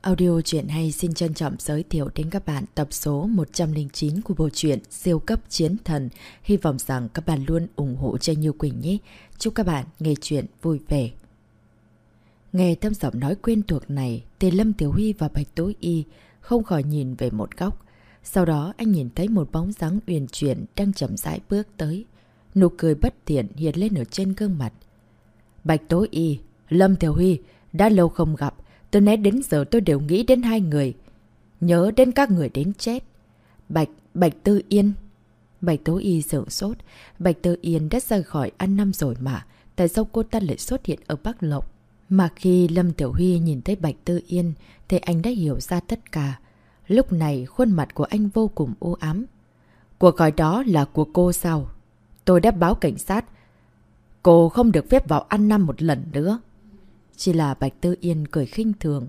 Audio truyện hay xin trân trọng giới thiệu đến các bạn tập số 109 của bộ truyện Siêu cấp chiến thần. Hy vọng rằng các bạn luôn ủng hộ cho Như Quỳnh nhé. Chúc các bạn nghe truyện vui vẻ. Nghe tâm giọng nói quen thuộc này, Tề Lâm Tiểu Huy và Bạch Tố Y không khỏi nhìn về một góc. Sau đó anh nhìn thấy một bóng dáng uyển chuyển đang chậm rãi bước tới. Nụ cười bất tiện hiện lên ở trên gương mặt. Bạch Tố Y, Lâm Tiểu Huy, đã lâu không gặp. Từ nãy đến giờ tôi đều nghĩ đến hai người. Nhớ đến các người đến chết. Bạch, Bạch Tư Yên. Bạch Tố Y sợ sốt. Bạch Tư Yên đã rời khỏi ăn năm rồi mà. Tại sao cô ta lại xuất hiện ở Bắc Lộc? Mà khi Lâm Tiểu Huy nhìn thấy Bạch Tư Yên thì anh đã hiểu ra tất cả. Lúc này khuôn mặt của anh vô cùng u ám. Cuộc gọi đó là của cô sao? Tôi đã báo cảnh sát. Cô không được phép vào ăn năm một lần nữa. Chỉ là Bạch Tư Yên cười khinh thường.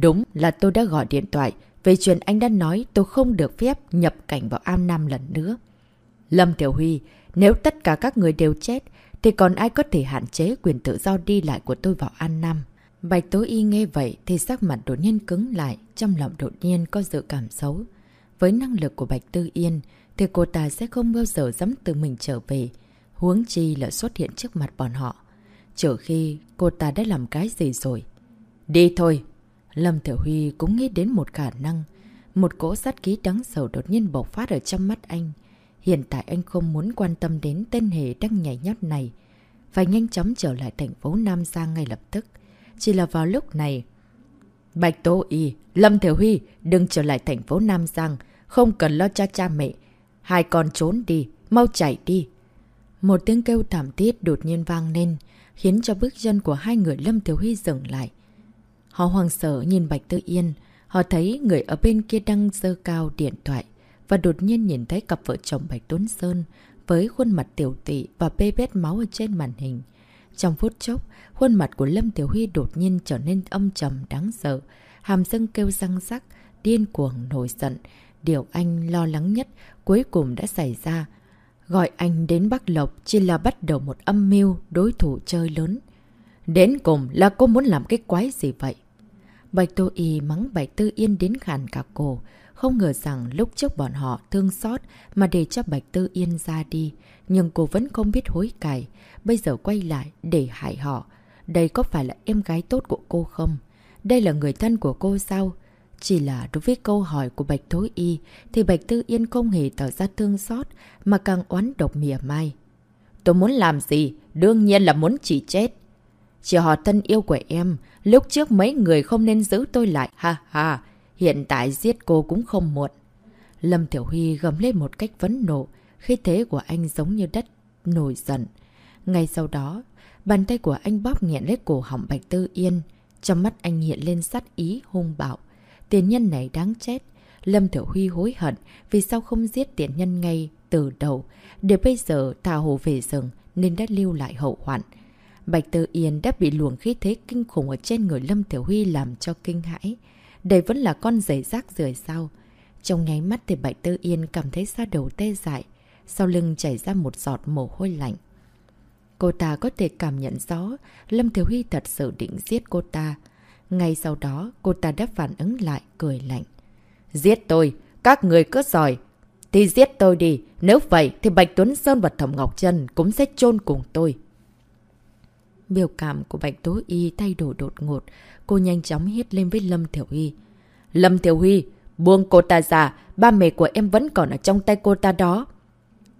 Đúng là tôi đã gọi điện thoại về chuyện anh đã nói tôi không được phép nhập cảnh vào Am Nam lần nữa. Lâm Tiểu Huy, nếu tất cả các người đều chết, thì còn ai có thể hạn chế quyền tự do đi lại của tôi vào An Nam? Bạch Tố Y nghe vậy thì sắc mặt đột nhiên cứng lại, trong lòng đột nhiên có dự cảm xấu. Với năng lực của Bạch Tư Yên thì cô ta sẽ không bao giờ dám tự mình trở về, huống chi là xuất hiện trước mặt bọn họ. Trừ khi cô ta đã làm cái gì rồi. Đi thôi! Lâm Thiểu Huy cũng nghĩ đến một khả năng. Một cỗ sát ký đắng sầu đột nhiên bộc phát ở trong mắt anh. Hiện tại anh không muốn quan tâm đến tên hề đang nhảy nhót này. Phải nhanh chóng trở lại thành phố Nam Giang ngay lập tức. Chỉ là vào lúc này... Bạch Tô Y, Lâm Thiểu Huy, đừng trở lại thành phố Nam Giang. Không cần lo cho cha mẹ. Hai con trốn đi, mau chạy đi. Một tiếng kêu thảm thiết đột nhiên vang lên khiến cho bước chân của hai người Lâm Thiếu Huy dừng lại. Họ hoàng sợ nhìn Bạch Tư Yên, họ thấy người ở bên kia đang dơ cao điện thoại và đột nhiên nhìn thấy cặp vợ chồng Bạch Tuấn Sơn với khuôn mặt tiểu tị và bê bết máu ở trên màn hình. Trong phút chốc, khuôn mặt của Lâm Tiểu Huy đột nhiên trở nên âm trầm đáng sợ, hàm răng kêu răng rắc, điên cuồng nổi giận. Điều anh lo lắng nhất cuối cùng đã xảy ra Gọi anh đến Bắc Lộc chỉ là bắt đầu một âm mưu đối thủ chơi lớn. Đến cùng là cô muốn làm cái quái gì vậy? Bạch Tô Y mắng Bạch Tư Yên đến khàn cả cổ. Không ngờ rằng lúc trước bọn họ thương xót mà để cho Bạch Tư Yên ra đi. Nhưng cô vẫn không biết hối cải. Bây giờ quay lại để hại họ. Đây có phải là em gái tốt của cô không? Đây là người thân của cô sao? Chỉ là đối với câu hỏi của Bạch Thối Y thì Bạch Tư Yên không hề tỏ ra thương xót mà càng oán độc mỉa mai. Tôi muốn làm gì? Đương nhiên là muốn chỉ chết. Chỉ họ thân yêu của em, lúc trước mấy người không nên giữ tôi lại, ha ha, hiện tại giết cô cũng không muộn. Lâm Tiểu Huy gầm lên một cách vấn nộ, khi thế của anh giống như đất nổi giận. Ngay sau đó, bàn tay của anh bóp nghẹn lấy cổ họng Bạch Tư Yên, trong mắt anh hiện lên sát ý hung bạo. Tiền nhân này đáng chết. Lâm Thiểu Huy hối hận vì sao không giết tiền nhân ngay từ đầu. Để bây giờ thả hồ về rừng nên đã lưu lại hậu hoạn. Bạch Tư Yên đã bị luồng khí thế kinh khủng ở trên người Lâm Thiểu Huy làm cho kinh hãi. Đây vẫn là con giày rác rời sao. Trong nháy mắt thì Bạch Tư Yên cảm thấy da đầu tê dại. Sau lưng chảy ra một giọt mồ hôi lạnh. Cô ta có thể cảm nhận rõ Lâm Thiểu Huy thật sự định giết cô ta. Ngay sau đó, cô ta đã phản ứng lại, cười lạnh. Giết tôi! Các người cứ giỏi! Thì giết tôi đi! Nếu vậy thì Bạch Tuấn Sơn và Thẩm Ngọc Trân cũng sẽ chôn cùng tôi. Biểu cảm của Bạch Tố Y thay đổi đột ngột. Cô nhanh chóng hét lên với Lâm Thiểu Huy. Lâm Thiểu Huy! Buông cô ta ra! Ba mẹ của em vẫn còn ở trong tay cô ta đó!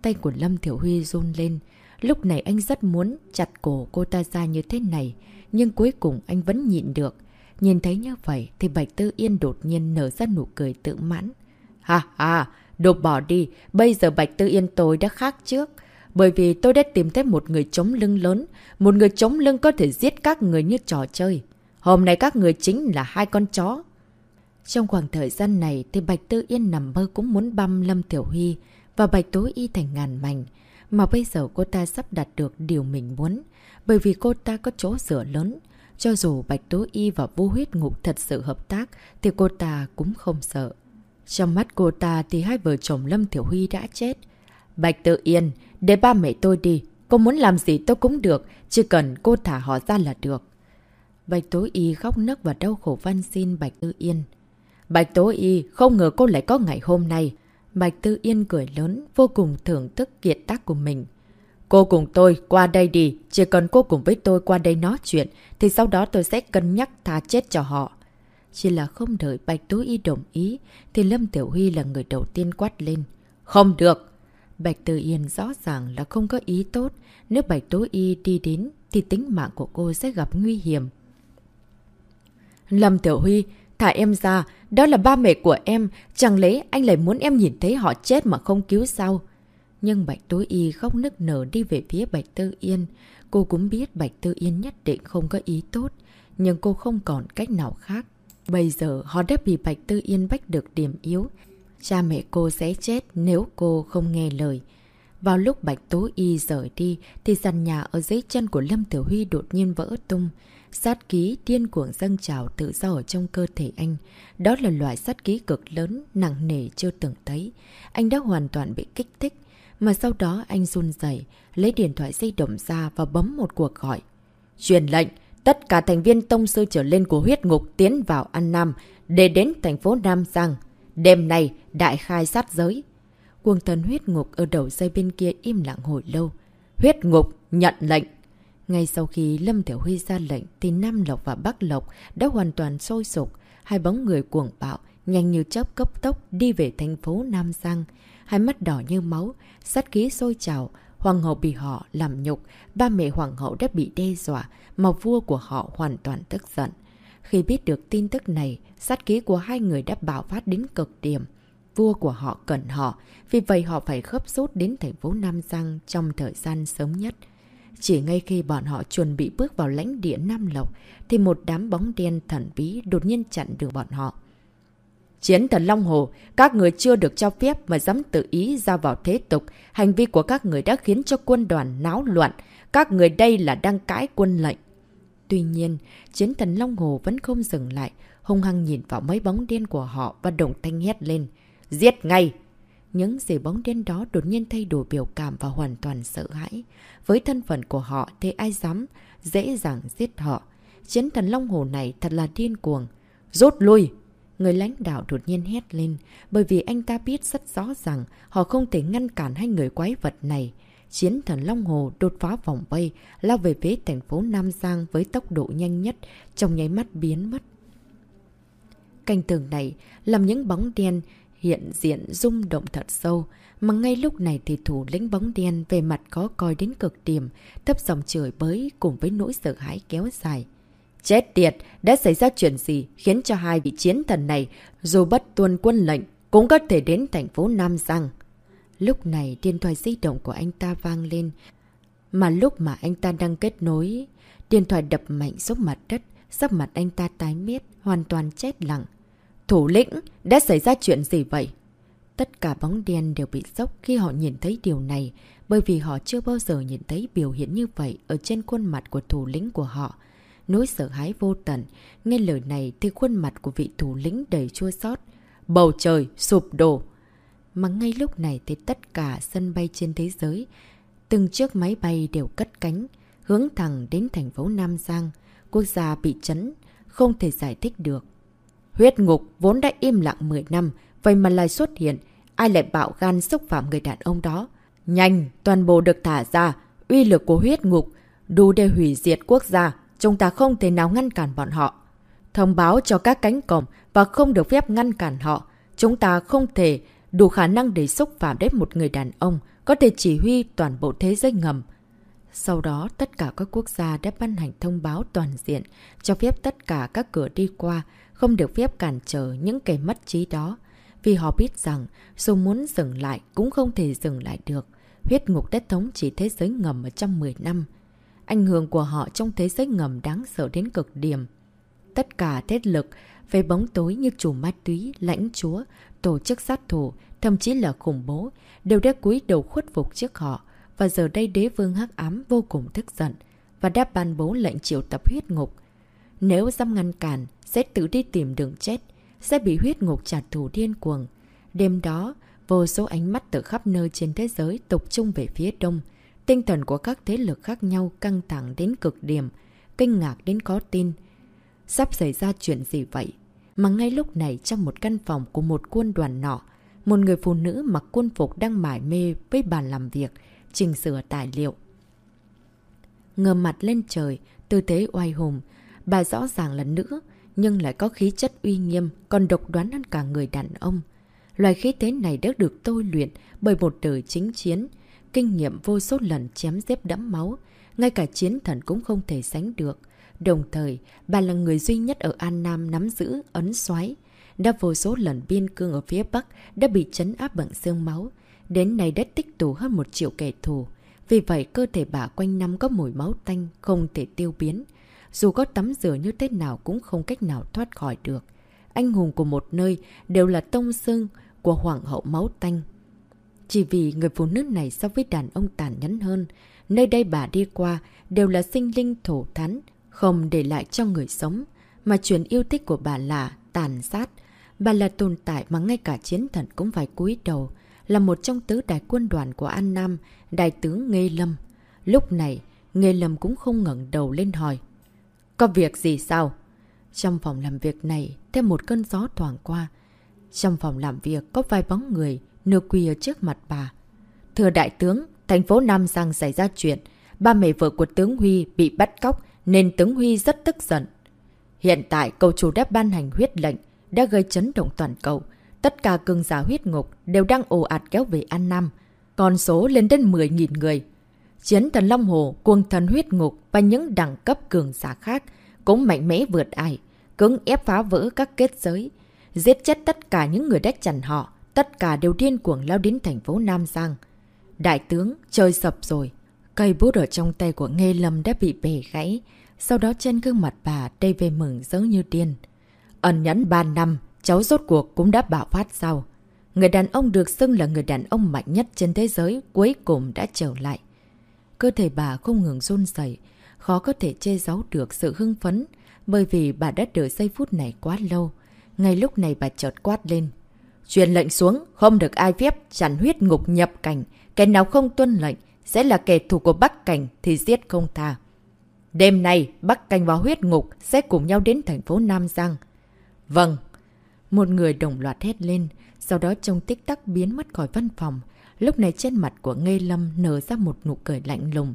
Tay của Lâm Thiểu Huy run lên. Lúc này anh rất muốn chặt cổ cô ta ra như thế này. Nhưng cuối cùng anh vẫn nhịn được. Nhìn thấy như vậy thì Bạch Tư Yên đột nhiên nở ra nụ cười tự mãn. Ha ha, đột bỏ đi, bây giờ Bạch Tư Yên tôi đã khác trước. Bởi vì tôi đã tìm thấy một người chống lưng lớn, một người chống lưng có thể giết các người như trò chơi. Hôm nay các người chính là hai con chó. Trong khoảng thời gian này thì Bạch Tư Yên nằm mơ cũng muốn băm Lâm Tiểu Huy và Bạch Tối Y thành ngàn mảnh. Mà bây giờ cô ta sắp đạt được điều mình muốn, bởi vì cô ta có chỗ dựa lớn. Cho dù Bạch Tố Y và Vô Huyết Ngục thật sự hợp tác thì cô ta cũng không sợ. Trong mắt cô ta thì hai vợ chồng Lâm Thiểu Huy đã chết. Bạch Tự Yên, để ba mẹ tôi đi. Cô muốn làm gì tôi cũng được, chỉ cần cô thả họ ra là được. Bạch Tố Y khóc nấc và đau khổ van xin Bạch Tư Yên. Bạch Tố Y không ngờ cô lại có ngày hôm nay. Bạch Tư Yên cười lớn, vô cùng thưởng thức kiệt tác của mình. Cô cùng tôi qua đây đi, chỉ cần cô cùng với tôi qua đây nói chuyện, thì sau đó tôi sẽ cân nhắc tha chết cho họ. Chỉ là không đợi Bạch Tố Y đồng ý, thì Lâm Tiểu Huy là người đầu tiên quát lên. Không được! Bạch từ Yên rõ ràng là không có ý tốt. Nếu Bạch Tố Y đi đến, thì tính mạng của cô sẽ gặp nguy hiểm. Lâm Tiểu Huy, thả em ra, đó là ba mẹ của em, chẳng lẽ anh lại muốn em nhìn thấy họ chết mà không cứu sao? Nhưng Bạch tối Y khóc nức nở đi về phía Bạch Tư Yên. Cô cũng biết Bạch Tư Yên nhất định không có ý tốt, nhưng cô không còn cách nào khác. Bây giờ họ đã bị Bạch Tư Yên bách được điểm yếu. Cha mẹ cô sẽ chết nếu cô không nghe lời. Vào lúc Bạch Tố Y rời đi thì sàn nhà ở dưới chân của Lâm Tiểu Huy đột nhiên vỡ tung. Sát ký điên cuồng dâng trào tự do ở trong cơ thể anh. Đó là loại sát ký cực lớn, nặng nề chưa từng thấy. Anh đã hoàn toàn bị kích thích. Mà sau đó anh run dậy, lấy điện thoại di động ra và bấm một cuộc gọi. Truyền lệnh, tất cả thành viên tông sư trở lên của huyết ngục tiến vào An Nam để đến thành phố Nam Giang. Đêm nay, đại khai sát giới. Quân thần huyết ngục ở đầu dây bên kia im lặng hồi lâu. Huyết ngục nhận lệnh. Ngay sau khi Lâm Tiểu Huy ra lệnh thì Nam Lộc và Bắc Lộc đã hoàn toàn sôi sục. Hai bóng người cuồng bạo, nhanh như chớp cấp tốc đi về thành phố Nam Giang. Hai mắt đỏ như máu, sát khí sôi trào. Hoàng hậu bị họ làm nhục, ba mẹ hoàng hậu đã bị đe dọa, mà vua của họ hoàn toàn tức giận. Khi biết được tin tức này, sát khí của hai người đã bạo phát đến cực điểm. Vua của họ cần họ, vì vậy họ phải khớp rút đến thành phố Nam Giang trong thời gian sớm nhất. Chỉ ngay khi bọn họ chuẩn bị bước vào lãnh địa Nam Lộc, thì một đám bóng đen thần bí đột nhiên chặn được bọn họ. Chiến thần Long Hồ, các người chưa được cho phép mà dám tự ý ra vào thế tục. Hành vi của các người đã khiến cho quân đoàn náo loạn. Các người đây là đang cãi quân lệnh. Tuy nhiên, chiến thần Long Hồ vẫn không dừng lại, hung hăng nhìn vào mấy bóng đen của họ và đồng thanh hét lên. Giết ngay! Những gì bóng đen đó đột nhiên thay đổi biểu cảm và hoàn toàn sợ hãi. Với thân phận của họ thì ai dám dễ dàng giết họ. Chiến thần Long Hồ này thật là điên cuồng. Rút lui! Người lãnh đạo đột nhiên hét lên, bởi vì anh ta biết rất rõ rằng họ không thể ngăn cản hai người quái vật này. Chiến thần Long Hồ đột phá vòng vây, lao về phía thành phố Nam Giang với tốc độ nhanh nhất, trong nháy mắt biến mất. Canh tường này làm những bóng đen hiện diện rung động thật sâu, mà ngay lúc này thì thủ lĩnh bóng đen về mặt có coi đến cực điểm, thấp dòng trời bới cùng với nỗi sợ hãi kéo dài. Chết tiệt, đã xảy ra chuyện gì khiến cho hai vị chiến thần này dù bất tuân quân lệnh cũng có thể đến thành phố Nam Giang. Lúc này điện thoại di động của anh ta vang lên, mà lúc mà anh ta đang kết nối, điện thoại đập mạnh xuống mặt đất, sắp mặt anh ta tái miết, hoàn toàn chết lặng. Thủ lĩnh, đã xảy ra chuyện gì vậy? Tất cả bóng đen đều bị sốc khi họ nhìn thấy điều này, bởi vì họ chưa bao giờ nhìn thấy biểu hiện như vậy ở trên khuôn mặt của thủ lĩnh của họ. Nỗi sợ hãi vô tận, nghe lời này thì khuôn mặt của vị thủ lĩnh đầy chua xót Bầu trời sụp đổ. Mà ngay lúc này thì tất cả sân bay trên thế giới, từng chiếc máy bay đều cất cánh, hướng thẳng đến thành phố Nam Giang. Quốc gia bị chấn, không thể giải thích được. Huyết ngục vốn đã im lặng 10 năm, vậy mà lại xuất hiện. Ai lại bạo gan xúc phạm người đàn ông đó? Nhanh, toàn bộ được thả ra. Uy lực của huyết ngục đủ để hủy diệt quốc gia. Chúng ta không thể nào ngăn cản bọn họ. Thông báo cho các cánh cổng và không được phép ngăn cản họ. Chúng ta không thể đủ khả năng để xúc phạm đến một người đàn ông có thể chỉ huy toàn bộ thế giới ngầm. Sau đó, tất cả các quốc gia đã ban hành thông báo toàn diện, cho phép tất cả các cửa đi qua, không được phép cản trở những kẻ mất trí đó. Vì họ biết rằng, dù muốn dừng lại cũng không thể dừng lại được. Huyết ngục đất thống chỉ thế giới ngầm ở trong 10 năm. Ảnh hưởng của họ trong thế giới ngầm đáng sợ đến cực điểm. Tất cả thế lực về bóng tối như chủ ma túy, lãnh chúa, tổ chức sát thủ, thậm chí là khủng bố, đều đã cúi đầu khuất phục trước họ. Và giờ đây đế vương hắc ám vô cùng tức giận và đã ban bố lệnh triệu tập huyết ngục. Nếu dám ngăn cản, sẽ tự đi tìm đường chết, sẽ bị huyết ngục trả thù điên cuồng. Đêm đó, vô số ánh mắt từ khắp nơi trên thế giới tập trung về phía đông. Tinh thần của các thế lực khác nhau căng thẳng đến cực điểm, kinh ngạc đến có tin. sắp xảy ra chuyện gì vậy? Mà ngay lúc này trong một căn phòng của một quân đoàn nọ, một người phụ nữ mặc quân phục đang mải mê với bàn làm việc, chỉnh sửa tài liệu. Ngờ mặt lên trời, tư thế oai hùng, bà rõ ràng là nữ, nhưng lại có khí chất uy nghiêm, còn độc đoán hơn cả người đàn ông. Loài khí thế này đã được tôi luyện bởi một đời chính chiến, kinh nghiệm vô số lần chém dép đẫm máu, ngay cả chiến thần cũng không thể sánh được. Đồng thời, bà là người duy nhất ở An Nam nắm giữ ấn xoáy. Đã vô số lần biên cương ở phía Bắc đã bị chấn áp bằng xương máu. Đến nay đã tích tụ hơn một triệu kẻ thù. Vì vậy, cơ thể bà quanh năm có mùi máu tanh, không thể tiêu biến. Dù có tắm rửa như thế nào cũng không cách nào thoát khỏi được. Anh hùng của một nơi đều là tông sương của hoàng hậu máu tanh. Chỉ vì người phụ nữ này so với đàn ông tàn nhẫn hơn, nơi đây bà đi qua đều là sinh linh thổ thắn, không để lại cho người sống, mà chuyện yêu thích của bà là tàn sát. Bà là tồn tại mà ngay cả chiến thần cũng phải cúi đầu, là một trong tứ đại quân đoàn của An Nam, đại tướng Nghê Lâm. Lúc này, Nghê Lâm cũng không ngẩng đầu lên hỏi. Có việc gì sao? Trong phòng làm việc này, thêm một cơn gió thoảng qua. Trong phòng làm việc có vài bóng người, nửa quỳ ở trước mặt bà. Thưa đại tướng, thành phố Nam Giang xảy ra chuyện. Ba mẹ vợ của tướng Huy bị bắt cóc nên tướng Huy rất tức giận. Hiện tại cầu chủ đã ban hành huyết lệnh, đã gây chấn động toàn cầu. Tất cả cường giả huyết ngục đều đang ồ ạt kéo về An Nam. Con số lên đến 10.000 người. Chiến thần Long Hồ, quân thần huyết ngục và những đẳng cấp cường giả khác cũng mạnh mẽ vượt ai, cứng ép phá vỡ các kết giới, giết chết tất cả những người đách chặn họ, tất cả đều điên cuồng lao đến thành phố Nam Giang. Đại tướng, chơi sập rồi. Cây bút ở trong tay của Nghê Lâm đã bị bể gãy, sau đó trên gương mặt bà đầy về mừng giống như điên. Ẩn nhẫn 3 năm, cháu rốt cuộc cũng đã bạo phát sau. Người đàn ông được xưng là người đàn ông mạnh nhất trên thế giới cuối cùng đã trở lại. Cơ thể bà không ngừng run dậy, khó có thể che giấu được sự hưng phấn, bởi vì bà đã đợi giây phút này quá lâu. Ngay lúc này bà chợt quát lên. Truyền lệnh xuống, không được ai phép chặn huyết ngục nhập cảnh. Kẻ nào không tuân lệnh, sẽ là kẻ thù của Bắc Cảnh thì giết không tha. Đêm nay, Bắc Cảnh và huyết ngục sẽ cùng nhau đến thành phố Nam Giang. Vâng. Một người đồng loạt hét lên, sau đó trong tích tắc biến mất khỏi văn phòng. Lúc này trên mặt của Ngây Lâm nở ra một nụ cười lạnh lùng.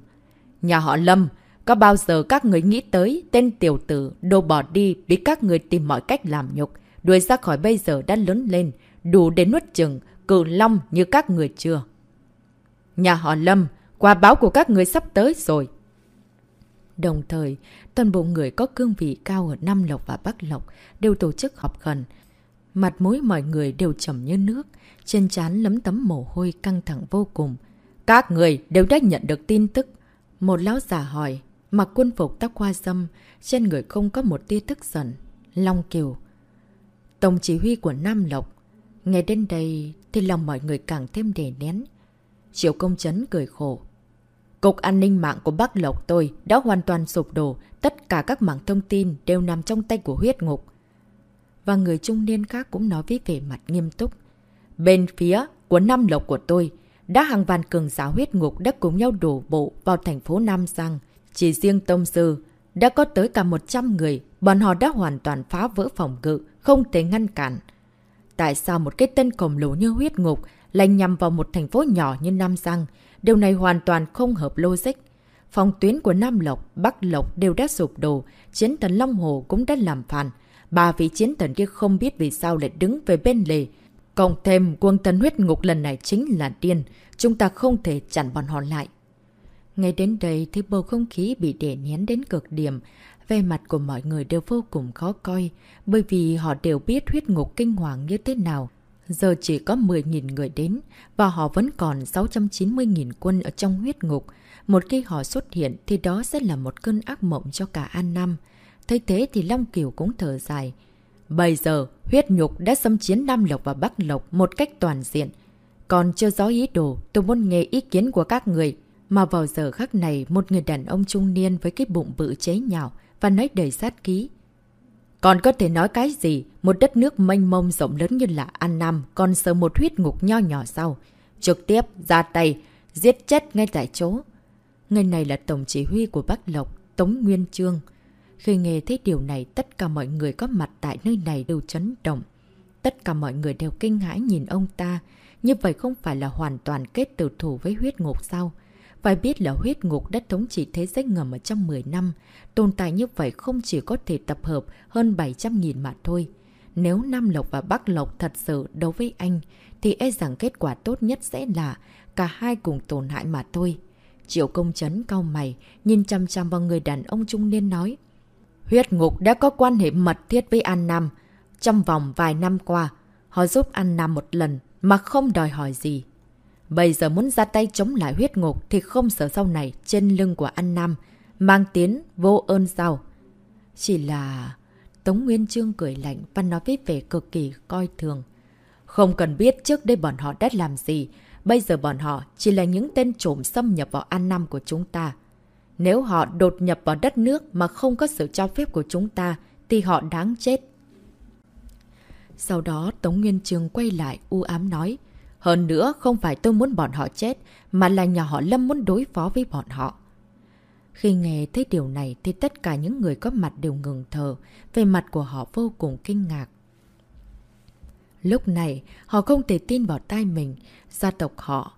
Nhà họ Lâm, có bao giờ các người nghĩ tới tên tiểu tử đồ bỏ đi bị các người tìm mọi cách làm nhục, đuổi ra khỏi bây giờ đã lớn lên, đủ để nuốt chừng, cử long như các người chưa? Nhà họ Lâm, quà báo của các người sắp tới rồi. Đồng thời, toàn bộ người có cương vị cao ở Nam Lộc và Bắc Lộc đều tổ chức họp khẩn. Mặt mũi mọi người đều trầm như nước, trên trán lấm tấm mồ hôi căng thẳng vô cùng. Các người đều đã nhận được tin tức. Một lão giả hỏi, mặc quân phục tóc hoa dâm, trên người không có một tia tức giận. Long Kiều Tổng chỉ huy của Nam Lộc Nghe đến đây thì lòng mọi người càng thêm đè nén. Triệu công chấn cười khổ. Cục an ninh mạng của Bắc Lộc tôi đã hoàn toàn sụp đổ. Tất cả các mạng thông tin đều nằm trong tay của huyết ngục. Và người trung niên khác cũng nói với vẻ mặt nghiêm túc. Bên phía của Nam Lộc của tôi, đã hàng vạn cường giáo huyết ngục đã cùng nhau đổ bộ vào thành phố Nam Giang. Chỉ riêng Tông Sư đã có tới cả 100 người, bọn họ đã hoàn toàn phá vỡ phòng ngự, không thể ngăn cản. Tại sao một cái tên khổng lồ như huyết ngục lại nhằm vào một thành phố nhỏ như Nam Giang? Điều này hoàn toàn không hợp logic. Phòng tuyến của Nam Lộc, Bắc Lộc đều đã sụp đổ, chiến thần Long Hồ cũng đã làm phản. Ba vị chiến thần kia không biết vì sao lại đứng về bên lề. Cộng thêm quân thần huyết ngục lần này chính là điên, chúng ta không thể chặn bọn họ lại. Ngay đến đây thì bầu không khí bị để nén đến cực điểm, về mặt của mọi người đều vô cùng khó coi, bởi vì họ đều biết huyết ngục kinh hoàng như thế nào. Giờ chỉ có 10.000 người đến, và họ vẫn còn 690.000 quân ở trong huyết ngục. Một khi họ xuất hiện thì đó sẽ là một cơn ác mộng cho cả An Nam. Thấy thế thì Long Kiều cũng thở dài. Bây giờ, huyết nhục đã xâm chiến Nam Lộc và Bắc Lộc một cách toàn diện. Còn chưa rõ ý đồ, tôi muốn nghe ý kiến của các người. Mà vào giờ khắc này, một người đàn ông trung niên với cái bụng bự chế nhạo và nói đầy sát khí, Còn có thể nói cái gì? Một đất nước mênh mông rộng lớn như là An Nam còn sợ một huyết ngục nho nhỏ sau. Trực tiếp, ra tay, giết chết ngay tại chỗ. Người này là tổng chỉ huy của Bắc Lộc, Tống Nguyên Trương. Khi nghe thấy điều này, tất cả mọi người có mặt tại nơi này đều chấn động. Tất cả mọi người đều kinh hãi nhìn ông ta. Như vậy không phải là hoàn toàn kết tử thủ với huyết ngục sao? Phải biết là huyết ngục đất thống trị thế giới ngầm ở trong 10 năm. Tồn tại như vậy không chỉ có thể tập hợp hơn 700.000 mà thôi. Nếu Nam Lộc và Bắc Lộc thật sự đấu với anh, thì e rằng kết quả tốt nhất sẽ là cả hai cùng tổn hại mà thôi. Triệu công chấn cao mày, nhìn chăm chăm vào người đàn ông trung niên nói. Huyết ngục đã có quan hệ mật thiết với An Nam. Trong vòng vài năm qua, họ giúp An Nam một lần mà không đòi hỏi gì. Bây giờ muốn ra tay chống lại huyết ngục thì không sợ sau này trên lưng của An Nam mang tiến vô ơn sao. Chỉ là... Tống Nguyên Trương cười lạnh và nói với vẻ cực kỳ coi thường. Không cần biết trước đây bọn họ đã làm gì, bây giờ bọn họ chỉ là những tên trộm xâm nhập vào An Nam của chúng ta. Nếu họ đột nhập vào đất nước mà không có sự cho phép của chúng ta, thì họ đáng chết. Sau đó Tống Nguyên Trương quay lại u ám nói, hơn nữa không phải tôi muốn bọn họ chết, mà là nhà họ Lâm muốn đối phó với bọn họ. Khi nghe thấy điều này thì tất cả những người có mặt đều ngừng thờ, về mặt của họ vô cùng kinh ngạc. Lúc này, họ không thể tin vào tai mình, gia tộc họ.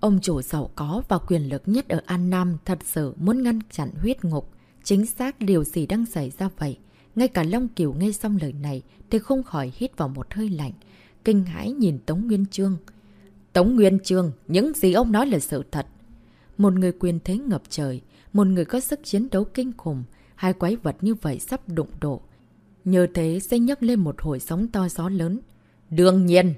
Ông chủ giàu có và quyền lực nhất ở An Nam thật sự muốn ngăn chặn huyết ngục. Chính xác điều gì đang xảy ra vậy? Ngay cả Long Kiều nghe xong lời này thì không khỏi hít vào một hơi lạnh, kinh hãi nhìn Tống Nguyên Trương. Tống Nguyên Trương, những gì ông nói là sự thật. Một người quyền thế ngập trời, một người có sức chiến đấu kinh khủng, hai quái vật như vậy sắp đụng độ. Nhờ thế sẽ nhấc lên một hồi sóng to gió lớn. Đương nhiên!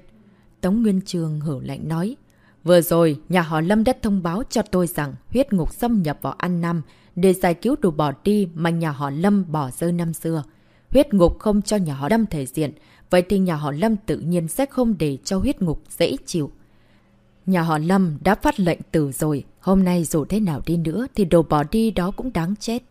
Tống Nguyên Trương hử lạnh nói. Vừa rồi, nhà họ Lâm đã thông báo cho tôi rằng huyết ngục xâm nhập vào An Nam để giải cứu đồ bỏ đi mà nhà họ Lâm bỏ rơi năm xưa. Huyết ngục không cho nhà họ Lâm thể diện, vậy thì nhà họ Lâm tự nhiên sẽ không để cho huyết ngục dễ chịu. Nhà họ Lâm đã phát lệnh từ rồi, hôm nay dù thế nào đi nữa thì đồ bỏ đi đó cũng đáng chết.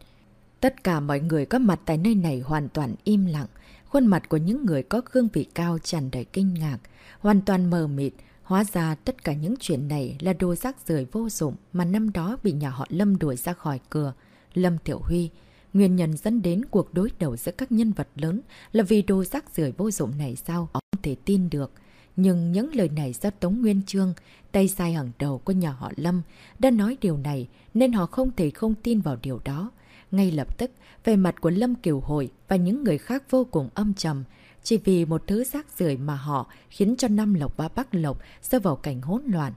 Tất cả mọi người có mặt tại nơi này hoàn toàn im lặng, khuôn mặt của những người có gương vị cao tràn đầy kinh ngạc, hoàn toàn mờ mịt. Hóa ra tất cả những chuyện này là đồ rác rưởi vô dụng mà năm đó bị nhà họ Lâm đuổi ra khỏi cửa. Lâm Tiểu Huy, nguyên nhân dẫn đến cuộc đối đầu giữa các nhân vật lớn là vì đồ rác rưởi vô dụng này sao? Không thể tin được. Nhưng những lời này do Tống Nguyên Trương, tay sai hàng đầu của nhà họ Lâm, đã nói điều này nên họ không thể không tin vào điều đó. Ngay lập tức, về mặt của Lâm Kiều Hội và những người khác vô cùng âm trầm, chỉ vì một thứ rác rưởi mà họ khiến cho Nam Lộc và Bắc Lộc rơi vào cảnh hỗn loạn.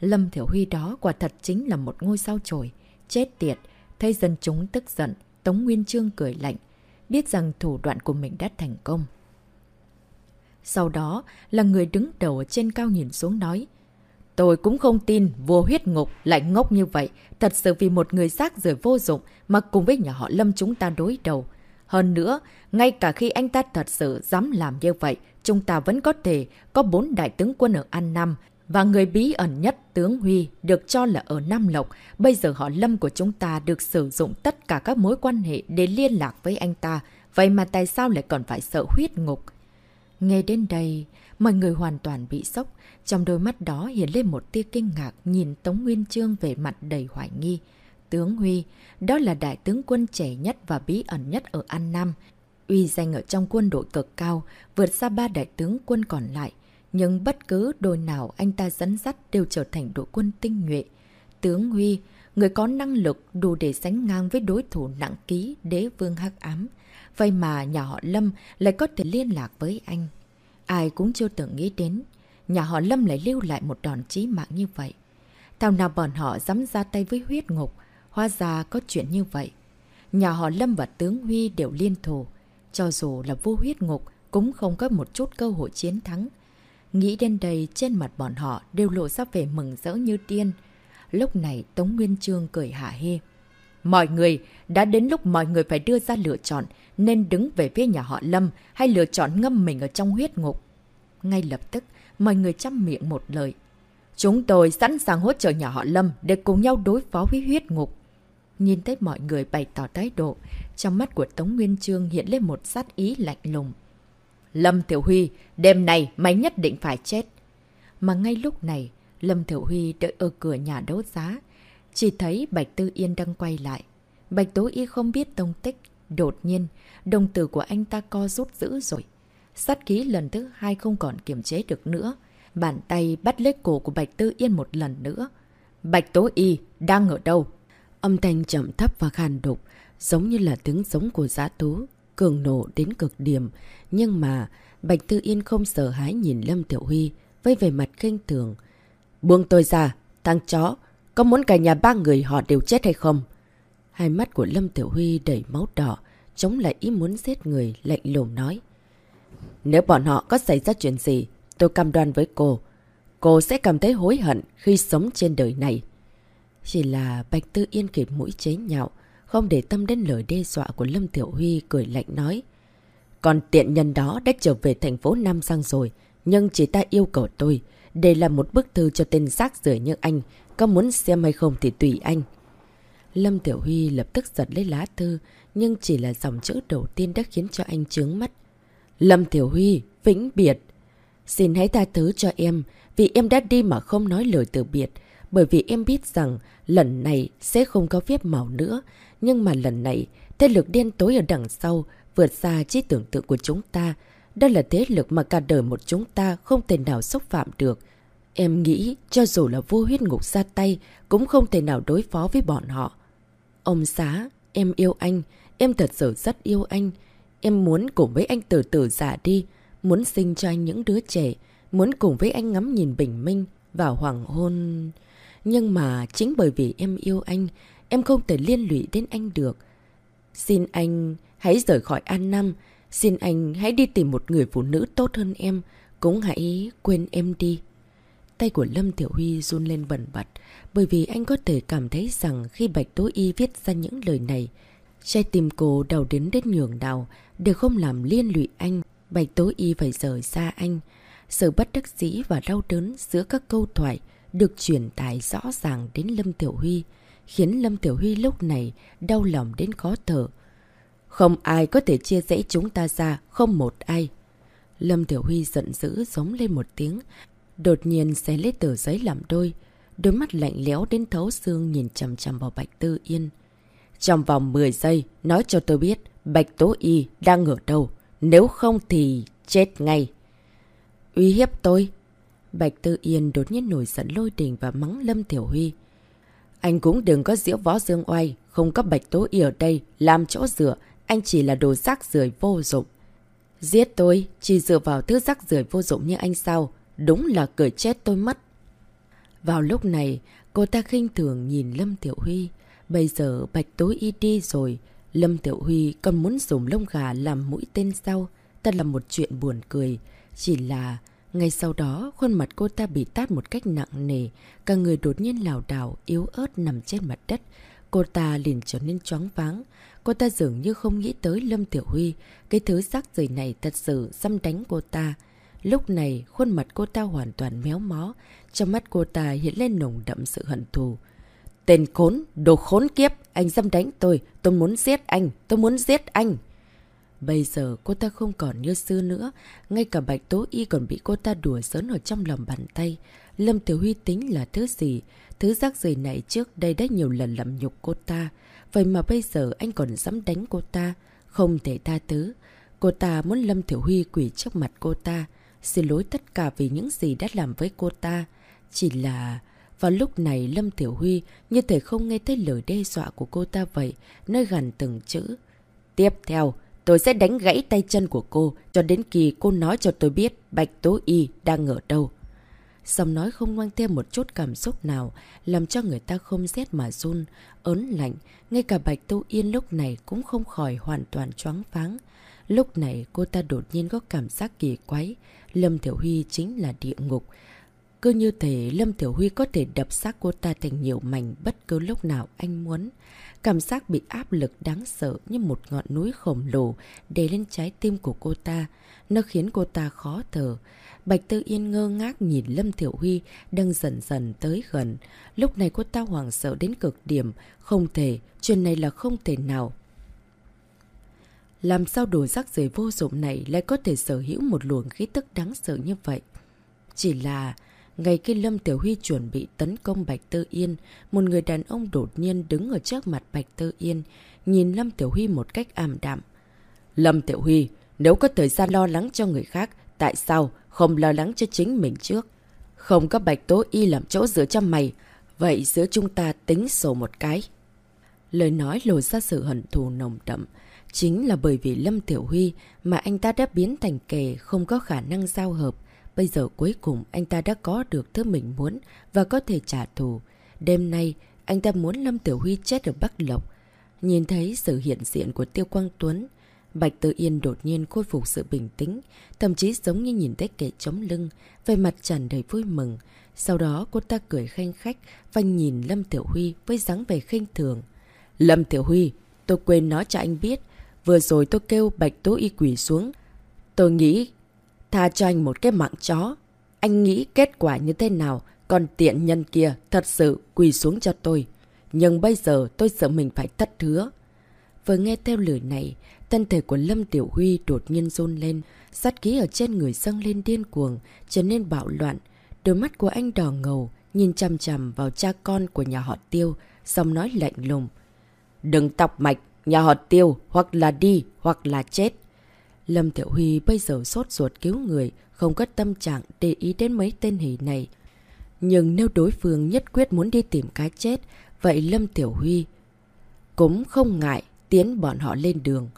Lâm Thiểu Huy đó quả thật chính là một ngôi sao trồi. Chết tiệt, thấy dân chúng tức giận, Tống Nguyên Trương cười lạnh, biết rằng thủ đoạn của mình đã thành công. Sau đó là người đứng đầu trên cao nhìn xuống nói, Tôi cũng không tin vua huyết ngục lại ngốc như vậy, thật sự vì một người xác rời vô dụng mà cùng với nhà họ Lâm chúng ta đối đầu. Hơn nữa, ngay cả khi anh ta thật sự dám làm như vậy, chúng ta vẫn có thể có bốn đại tướng quân ở An Nam, và người bí ẩn nhất tướng Huy được cho là ở Nam Lộc, bây giờ họ Lâm của chúng ta được sử dụng tất cả các mối quan hệ để liên lạc với anh ta, vậy mà tại sao lại còn phải sợ huyết ngục? Nghe đến đây, mọi người hoàn toàn bị sốc, trong đôi mắt đó hiện lên một tia kinh ngạc nhìn Tống Nguyên Trương về mặt đầy hoài nghi. Tướng Huy, đó là đại tướng quân trẻ nhất và bí ẩn nhất ở An Nam. Uy danh ở trong quân đội cực cao, vượt xa ba đại tướng quân còn lại. Nhưng bất cứ đồi nào anh ta dẫn dắt đều trở thành đội quân tinh nhuệ. Tướng Huy, người có năng lực đủ để sánh ngang với đối thủ nặng ký đế vương hắc ám. Vậy mà nhà họ Lâm lại có thể liên lạc với anh. Ai cũng chưa từng nghĩ đến, nhà họ Lâm lại lưu lại một đòn chí mạng như vậy. Thảo nào bọn họ dám ra tay với huyết ngục, hóa ra có chuyện như vậy. Nhà họ Lâm và tướng Huy đều liên thù, cho dù là vô huyết ngục cũng không có một chút cơ hội chiến thắng. Nghĩ đến đây trên mặt bọn họ đều lộ ra vẻ mừng rỡ như tiên. Lúc này Tống Nguyên Trương cười hạ hê. Mọi người, đã đến lúc mọi người phải đưa ra lựa chọn nên đứng về phía nhà họ Lâm hay lựa chọn ngâm mình ở trong huyết ngục. Ngay lập tức, mọi người chăm miệng một lời. Chúng tôi sẵn sàng hỗ trợ nhà họ Lâm để cùng nhau đối phó với huyết ngục. Nhìn thấy mọi người bày tỏ thái độ, trong mắt của Tống Nguyên Trương hiện lên một sát ý lạnh lùng. Lâm Thiểu Huy, đêm này mày nhất định phải chết. Mà ngay lúc này, Lâm Thiểu Huy đợi ở cửa nhà đấu giá. Chỉ thấy Bạch Tư Yên đang quay lại. Bạch Tố Y không biết tông tích, Đột nhiên, đồng tử của anh ta co rút dữ rồi. Sát khí lần thứ hai không còn kiềm chế được nữa. Bàn tay bắt lấy cổ của Bạch Tư Yên một lần nữa. Bạch Tố Y đang ở đâu? Âm thanh chậm thấp và khàn đục, giống như là tiếng giống của giã tú, cường nổ đến cực điểm. Nhưng mà Bạch Tư Yên không sợ hãi nhìn Lâm Tiểu Huy với vẻ mặt kinh thường. Buông tôi ra, thằng chó, có muốn cả nhà ba người họ đều chết hay không? Hai mắt của Lâm Tiểu Huy đầy máu đỏ, chống lại ý muốn giết người, lạnh lùng nói. Nếu bọn họ có xảy ra chuyện gì, tôi cam đoan với cô. Cô sẽ cảm thấy hối hận khi sống trên đời này. Chỉ là Bạch Tư Yên kịp mũi chế nhạo, không để tâm đến lời đe dọa của Lâm Tiểu Huy cười lạnh nói. Còn tiện nhân đó đã trở về thành phố Nam Giang rồi, nhưng chỉ ta yêu cầu tôi. Đây là một bức thư cho tên rác rưởi như anh, có muốn xem hay không thì tùy anh. Lâm Tiểu Huy lập tức giật lấy lá thư, nhưng chỉ là dòng chữ đầu tiên đã khiến cho anh chướng mắt. Lâm Tiểu Huy, vĩnh biệt. Xin hãy tha thứ cho em, vì em đã đi mà không nói lời từ biệt. Bởi vì em biết rằng lần này sẽ không có phép màu nữa. Nhưng mà lần này, thế lực đen tối ở đằng sau vượt xa trí tưởng tượng của chúng ta. đó là thế lực mà cả đời một chúng ta không thể nào xúc phạm được. Em nghĩ cho dù là vua huyết ngục ra tay cũng không thể nào đối phó với bọn họ. Ông xá, em yêu anh, em thật sự rất yêu anh. Em muốn cùng với anh từ từ giả đi, muốn sinh cho anh những đứa trẻ, muốn cùng với anh ngắm nhìn bình minh vào hoàng hôn. Nhưng mà chính bởi vì em yêu anh, em không thể liên lụy đến anh được. Xin anh hãy rời khỏi An Nam, xin anh hãy đi tìm một người phụ nữ tốt hơn em, cũng hãy quên em đi. Tay của Lâm Tiểu Huy run lên bẩn bật, bởi vì anh có thể cảm thấy rằng khi Bạch Tố Y viết ra những lời này, trái tim cô đau đến đến nhường nào, để không làm liên lụy anh, Bạch Tố Y phải rời xa anh. Sự bất đắc dĩ và đau đớn giữa các câu thoại được truyền tải rõ ràng đến Lâm Tiểu Huy, khiến Lâm Tiểu Huy lúc này đau lòng đến khó thở. Không ai có thể chia rẽ chúng ta ra, không một ai. Lâm Tiểu Huy giận dữ giống lên một tiếng, đột nhiên xé lấy tờ giấy làm đôi. Đôi mắt lạnh lẽo đến thấu xương nhìn chầm chầm vào Bạch Tư Yên. Trong vòng 10 giây, nói cho tôi biết Bạch Tố Y đang ở đâu. Nếu không thì chết ngay. Uy hiếp tôi. Bạch Tư Yên đột nhiên nổi giận lôi đình và mắng Lâm Tiểu Huy. Anh cũng đừng có diễu võ dương oai, không có Bạch Tố Y ở đây, làm chỗ dựa, anh chỉ là đồ rác rưởi vô dụng. Giết tôi, chỉ dựa vào thứ rác rưởi vô dụng như anh sao, đúng là cười chết tôi mất. Vào lúc này, cô ta khinh thường nhìn Lâm Tiểu Huy. Bây giờ Bạch Tố Y đi rồi, Lâm Tiểu Huy còn muốn dùng lông gà làm mũi tên sau. Thật là một chuyện buồn cười. Chỉ là... Ngay sau đó, khuôn mặt cô ta bị tát một cách nặng nề, cả người đột nhiên lào đảo, yếu ớt nằm trên mặt đất. Cô ta liền trở nên choáng váng. Cô ta dường như không nghĩ tới Lâm Tiểu Huy, cái thứ rác rời này thật sự xăm đánh cô ta. Lúc này, khuôn mặt cô ta hoàn toàn méo mó, trong mắt cô ta hiện lên nồng đậm sự hận thù. Tên khốn, đồ khốn kiếp, anh dâm đánh tôi, tôi muốn giết anh, tôi muốn giết anh. Bây giờ cô ta không còn như xưa nữa, ngay cả Bạch Tố Y còn bị cô ta đùa giỡn ở trong lòng bàn tay. Lâm Tiểu Huy tính là thứ gì? Thứ rác rời này trước đây đã nhiều lần làm nhục cô ta. Vậy mà bây giờ anh còn dám đánh cô ta, không thể tha thứ. Cô ta muốn Lâm Tiểu Huy quỷ trước mặt cô ta, xin lỗi tất cả vì những gì đã làm với cô ta. Chỉ là... Vào lúc này Lâm Tiểu Huy như thể không nghe thấy lời đe dọa của cô ta vậy, nơi gần từng chữ. Tiếp theo, tôi sẽ đánh gãy tay chân của cô cho đến khi cô nói cho tôi biết Bạch Tố Y đang ở đâu. Giọng nói không mang thêm một chút cảm xúc nào, làm cho người ta không rét mà run, ớn lạnh. Ngay cả Bạch Tố Yên lúc này cũng không khỏi hoàn toàn choáng váng. Lúc này cô ta đột nhiên có cảm giác kỳ quái. Lâm Tiểu Huy chính là địa ngục. Cứ như thể Lâm Tiểu Huy có thể đập xác cô ta thành nhiều mảnh bất cứ lúc nào anh muốn. Cảm giác bị áp lực đáng sợ như một ngọn núi khổng lồ đè lên trái tim của cô ta. Nó khiến cô ta khó thở. Bạch Tư Yên ngơ ngác nhìn Lâm Tiểu Huy đang dần dần tới gần. Lúc này cô ta hoảng sợ đến cực điểm. Không thể, chuyện này là không thể nào. Làm sao đồ rác rời vô dụng này lại có thể sở hữu một luồng khí tức đáng sợ như vậy? Chỉ là Ngày khi Lâm Tiểu Huy chuẩn bị tấn công Bạch Tư Yên, một người đàn ông đột nhiên đứng ở trước mặt Bạch Tư Yên. nhìn Lâm Tiểu Huy một cách ảm đạm. Lâm Tiểu Huy, nếu có thời gian lo lắng cho người khác, tại sao không lo lắng cho chính mình trước? Không có bạch tố y làm chỗ giữa cho mày, vậy giữa chúng ta tính sổ một cái. Lời nói lồi ra sự hận thù nồng đậm. Chính là bởi vì Lâm Tiểu Huy mà anh ta đã biến thành kẻ không có khả năng giao hợp. Bây giờ cuối cùng anh ta đã có được thứ mình muốn và có thể trả thù. Đêm nay, anh ta muốn Lâm Tiểu Huy chết ở Bắc Lộc. Nhìn thấy sự hiện diện của Tiêu Quang Tuấn, Bạch Tự Yên đột nhiên khôi phục sự bình tĩnh, thậm chí giống như nhìn thấy kẻ chống lưng, về mặt tràn đầy vui mừng. Sau đó cô ta cười khanh khách và nhìn Lâm Tiểu Huy với dáng vẻ khinh thường. Lâm Tiểu Huy, tôi quên nói cho anh biết, vừa rồi tôi kêu Bạch Tố Y quỷ xuống. Tôi nghĩ tha cho anh một cái mạng chó. Anh nghĩ kết quả như thế nào, còn tiện nhân kia thật sự quỳ xuống cho tôi. Nhưng bây giờ tôi sợ mình phải thất hứa. Vừa nghe theo lời này, thân thể của Lâm Tiểu Huy đột nhiên run lên, sát ký ở trên người dâng lên điên cuồng, trở nên bạo loạn. Đôi mắt của anh đỏ ngầu, nhìn chằm chằm vào cha con của nhà họ Tiêu, xong nói lạnh lùng. Đừng tọc mạch, nhà họ Tiêu, hoặc là đi, hoặc là chết. Lâm Tiểu Huy bây giờ sốt ruột cứu người, không có tâm trạng để ý đến mấy tên hỷ này. Nhưng nếu đối phương nhất quyết muốn đi tìm cái chết, vậy Lâm Tiểu Huy cũng không ngại tiến bọn họ lên đường.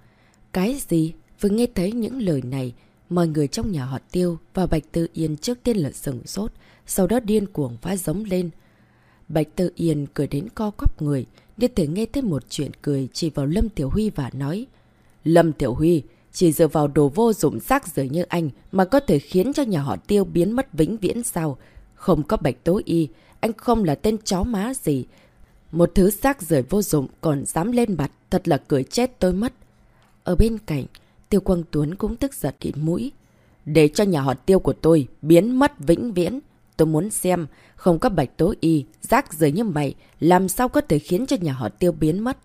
Cái gì? Vừa nghe thấy những lời này, mọi người trong nhà họ Tiêu và Bạch Tư Yên trước tiên là sừng sốt, sau đó điên cuồng phá giống lên. Bạch Tư Yên cười đến co quắp người, như thể nghe thấy một chuyện cười chỉ vào Lâm Tiểu Huy và nói Lâm Tiểu Huy, chỉ dựa vào đồ vô dụng rác rưởi như anh mà có thể khiến cho nhà họ Tiêu biến mất vĩnh viễn sao? Không có Bạch Tố Y, anh không là tên chó má gì. Một thứ rác rưởi vô dụng còn dám lên mặt, thật là cười chết tôi mất. Ở bên cạnh, Tiêu Quang Tuấn cũng tức giận kịt mũi. Để cho nhà họ tiêu của tôi biến mất vĩnh viễn. Tôi muốn xem, không có bạch tố y, rác rưởi như mày, làm sao có thể khiến cho nhà họ tiêu biến mất.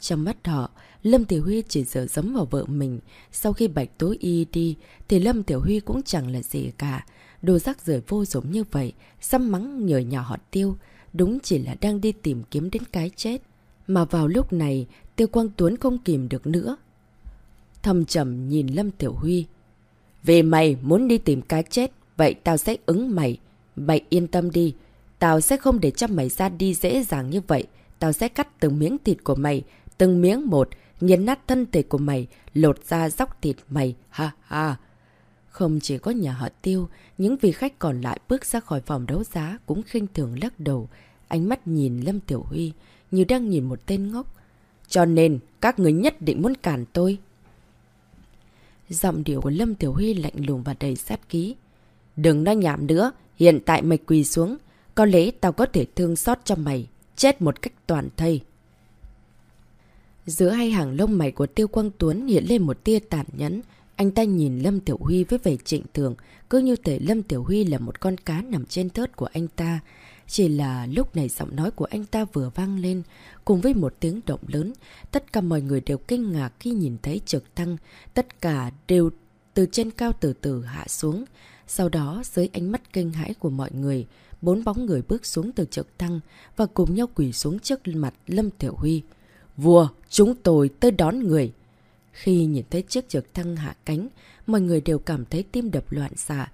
Trong mắt họ, Lâm Tiểu Huy chỉ dở dấm vào vợ mình. Sau khi bạch tố y đi, thì Lâm Tiểu Huy cũng chẳng là gì cả. Đồ rác rưởi vô dụng như vậy, xăm mắng nhờ nhỏ họ tiêu, đúng chỉ là đang đi tìm kiếm đến cái chết. Mà vào lúc này, Tiêu Quang Tuấn không kìm được nữa, thầm trầm nhìn Lâm Tiểu Huy. Về mày muốn đi tìm cái chết, vậy tao sẽ ứng mày. Mày yên tâm đi, tao sẽ không để cho mày ra đi dễ dàng như vậy. Tao sẽ cắt từng miếng thịt của mày, từng miếng một, nhấn nát thân thể của mày, lột ra dóc thịt mày, ha ha. Không chỉ có nhà họ tiêu, những vị khách còn lại bước ra khỏi phòng đấu giá cũng khinh thường lắc đầu, ánh mắt nhìn Lâm Tiểu Huy như đang nhìn một tên ngốc. Cho nên, các người nhất định muốn cản tôi. Giọng điệu của Lâm Tiểu Huy lạnh lùng và đầy sát ký. Đừng nói nhảm nữa, hiện tại mày quỳ xuống. Có lẽ tao có thể thương xót cho mày, chết một cách toàn thây. Giữa hai hàng lông mày của Tiêu Quang Tuấn hiện lên một tia tàn nhẫn. Anh ta nhìn Lâm Tiểu Huy với vẻ trịnh thường, cứ như thể Lâm Tiểu Huy là một con cá nằm trên thớt của anh ta. Chỉ là lúc này giọng nói của anh ta vừa vang lên, cùng với một tiếng động lớn, tất cả mọi người đều kinh ngạc khi nhìn thấy trực thăng, tất cả đều từ trên cao từ từ hạ xuống. Sau đó, dưới ánh mắt kinh hãi của mọi người, bốn bóng người bước xuống từ trực thăng và cùng nhau quỳ xuống trước mặt Lâm Tiểu Huy. Vua, chúng tôi tới đón người. Khi nhìn thấy chiếc trực thăng hạ cánh, mọi người đều cảm thấy tim đập loạn xạ,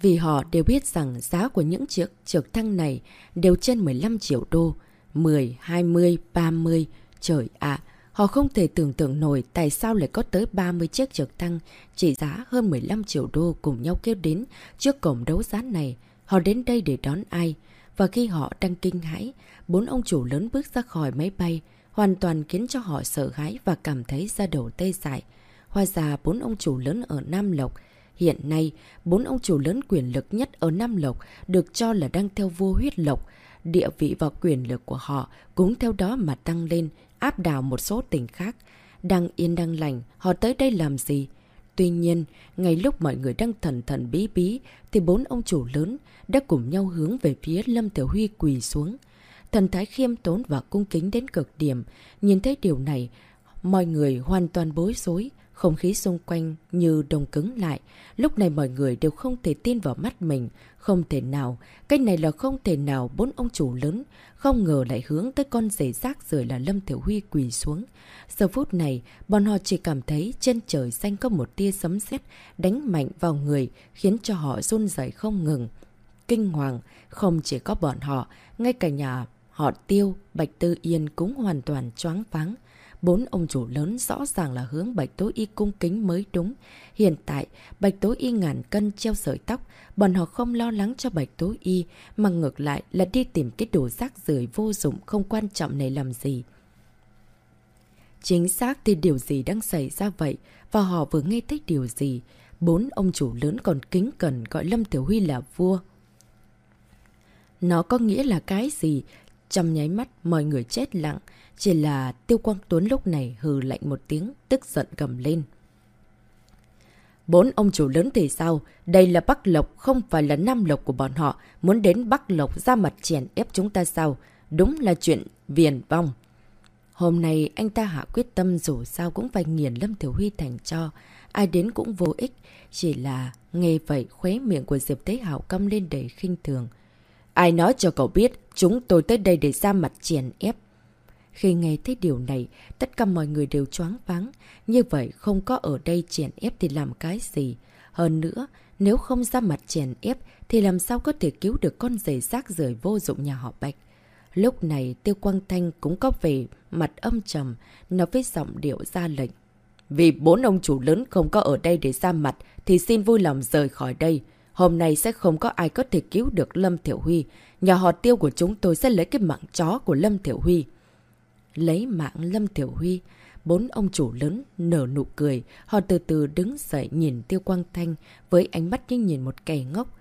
vì họ đều biết rằng giá của những chiếc trực thăng này đều trên 15 triệu đô. 10, 20, 30. Trời ạ! họ không thể tưởng tượng nổi tại sao lại có tới 30 chiếc trực thăng trị giá hơn 15 triệu đô cùng nhau kêu đến trước cổng đấu giá này. Họ đến đây để đón ai? Và khi họ đang kinh hãi, bốn ông chủ lớn bước ra khỏi máy bay, hoàn toàn khiến cho họ sợ hãi và cảm thấy ra đầu tê dại. Hoa ra bốn ông chủ lớn ở Nam Lộc Hiện nay, bốn ông chủ lớn quyền lực nhất ở Nam Lộc được cho là đang theo vua huyết lộc. Địa vị và quyền lực của họ cũng theo đó mà tăng lên, áp đảo một số tỉnh khác. Đang yên đang lành, họ tới đây làm gì? Tuy nhiên, ngay lúc mọi người đang thần thần bí bí, thì bốn ông chủ lớn đã cùng nhau hướng về phía Lâm Tiểu Huy quỳ xuống. Thần thái khiêm tốn và cung kính đến cực điểm. Nhìn thấy điều này, mọi người hoàn toàn bối rối, không khí xung quanh như đông cứng lại. Lúc này mọi người đều không thể tin vào mắt mình. Không thể nào, cái này là không thể nào bốn ông chủ lớn, không ngờ lại hướng tới con rể rác rời là Lâm Thiểu Huy quỳ xuống. Giờ phút này, bọn họ chỉ cảm thấy trên trời xanh có một tia sấm sét đánh mạnh vào người, khiến cho họ run rẩy không ngừng. Kinh hoàng, không chỉ có bọn họ, ngay cả nhà họ Tiêu, Bạch Tư Yên cũng hoàn toàn choáng váng. Bốn ông chủ lớn rõ ràng là hướng Bạch Tố Y cung kính mới đúng. Hiện tại, Bạch Tố Y ngàn cân treo sợi tóc, bọn họ không lo lắng cho Bạch Tố Y, mà ngược lại là đi tìm cái đồ rác rưởi vô dụng không quan trọng này làm gì. Chính xác thì điều gì đang xảy ra vậy, và họ vừa nghe thấy điều gì. Bốn ông chủ lớn còn kính cần gọi Lâm Tiểu Huy là vua. Nó có nghĩa là cái gì? Trong nháy mắt, mọi người chết lặng. Chỉ là Tiêu Quang Tuấn lúc này hừ lạnh một tiếng, tức giận cầm lên. Bốn ông chủ lớn thì sao? Đây là Bắc Lộc, không phải là Nam Lộc của bọn họ. Muốn đến Bắc Lộc ra mặt chèn ép chúng ta sao? Đúng là chuyện viền vong. Hôm nay anh ta hạ quyết tâm dù sao cũng phải nghiền Lâm Tiểu Huy thành cho. Ai đến cũng vô ích. Chỉ là nghe vậy khóe miệng của Diệp Tế Hảo cong lên đầy khinh thường. Ai nói cho cậu biết chúng tôi tới đây để ra mặt chèn ép. Khi nghe thấy điều này, tất cả mọi người đều choáng váng. Như vậy không có ở đây chèn ép thì làm cái gì? Hơn nữa, nếu không ra mặt chèn ép thì làm sao có thể cứu được con giày rác rời vô dụng nhà họ Bạch? Lúc này Tiêu Quang Thanh cũng có về mặt âm trầm, nói với giọng điệu ra lệnh. Vì bốn ông chủ lớn không có ở đây để ra mặt thì xin vui lòng rời khỏi đây. Hôm nay sẽ không có ai có thể cứu được Lâm Thiểu Huy. Nhà họ tiêu của chúng tôi sẽ lấy cái mạng chó của Lâm Thiểu Huy. Lấy mạng Lâm Thiểu Huy, bốn ông chủ lớn nở nụ cười. Họ từ từ đứng dậy nhìn Tiêu Quang Thanh với ánh mắt như nhìn một kẻ ngốc.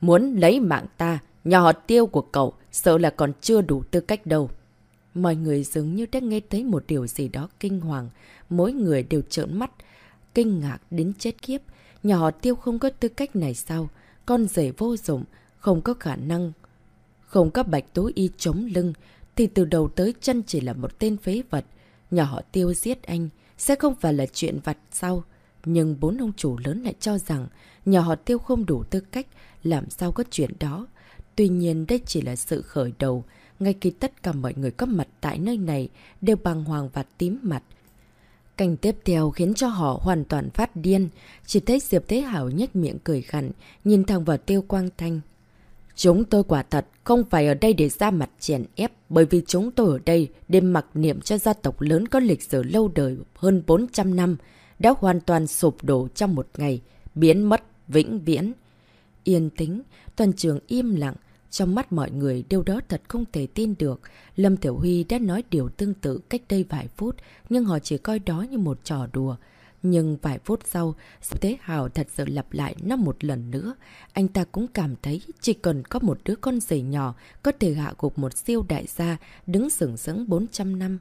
Muốn lấy mạng ta, nhà họ tiêu của cậu sợ là còn chưa đủ tư cách đâu. Mọi người dường như đã nghe thấy một điều gì đó kinh hoàng. Mỗi người đều trợn mắt, kinh ngạc đến chết khiếp. Nhà họ tiêu không có tư cách này sao? Con rể vô dụng, không có khả năng. Không có bạch tối y chống lưng, thì từ đầu tới chân chỉ là một tên phế vật. Nhà họ tiêu giết anh, sẽ không phải là chuyện vặt sau Nhưng bốn ông chủ lớn lại cho rằng nhà họ tiêu không đủ tư cách, làm sao có chuyện đó. Tuy nhiên đây chỉ là sự khởi đầu, ngay khi tất cả mọi người có mặt tại nơi này đều bàng hoàng và tím mặt. Cảnh tiếp theo khiến cho họ hoàn toàn phát điên. Chỉ thấy Diệp Thế Hảo nhếch miệng cười khẳng, nhìn thẳng vào Tiêu Quang Thanh. Chúng tôi quả thật không phải ở đây để ra mặt chèn ép, bởi vì chúng tôi ở đây để mặc niệm cho gia tộc lớn có lịch sử lâu đời hơn 400 năm, đã hoàn toàn sụp đổ trong một ngày, biến mất, vĩnh viễn. Yên tĩnh, toàn trường im lặng, trong mắt mọi người điều đó thật không thể tin được. Lâm Tiểu Huy đã nói điều tương tự cách đây vài phút, nhưng họ chỉ coi đó như một trò đùa. Nhưng vài phút sau, Diệp Thế Hào thật sự lặp lại nó một lần nữa. Anh ta cũng cảm thấy chỉ cần có một đứa con rể nhỏ có thể hạ gục một siêu đại gia đứng sửng sững 400 năm.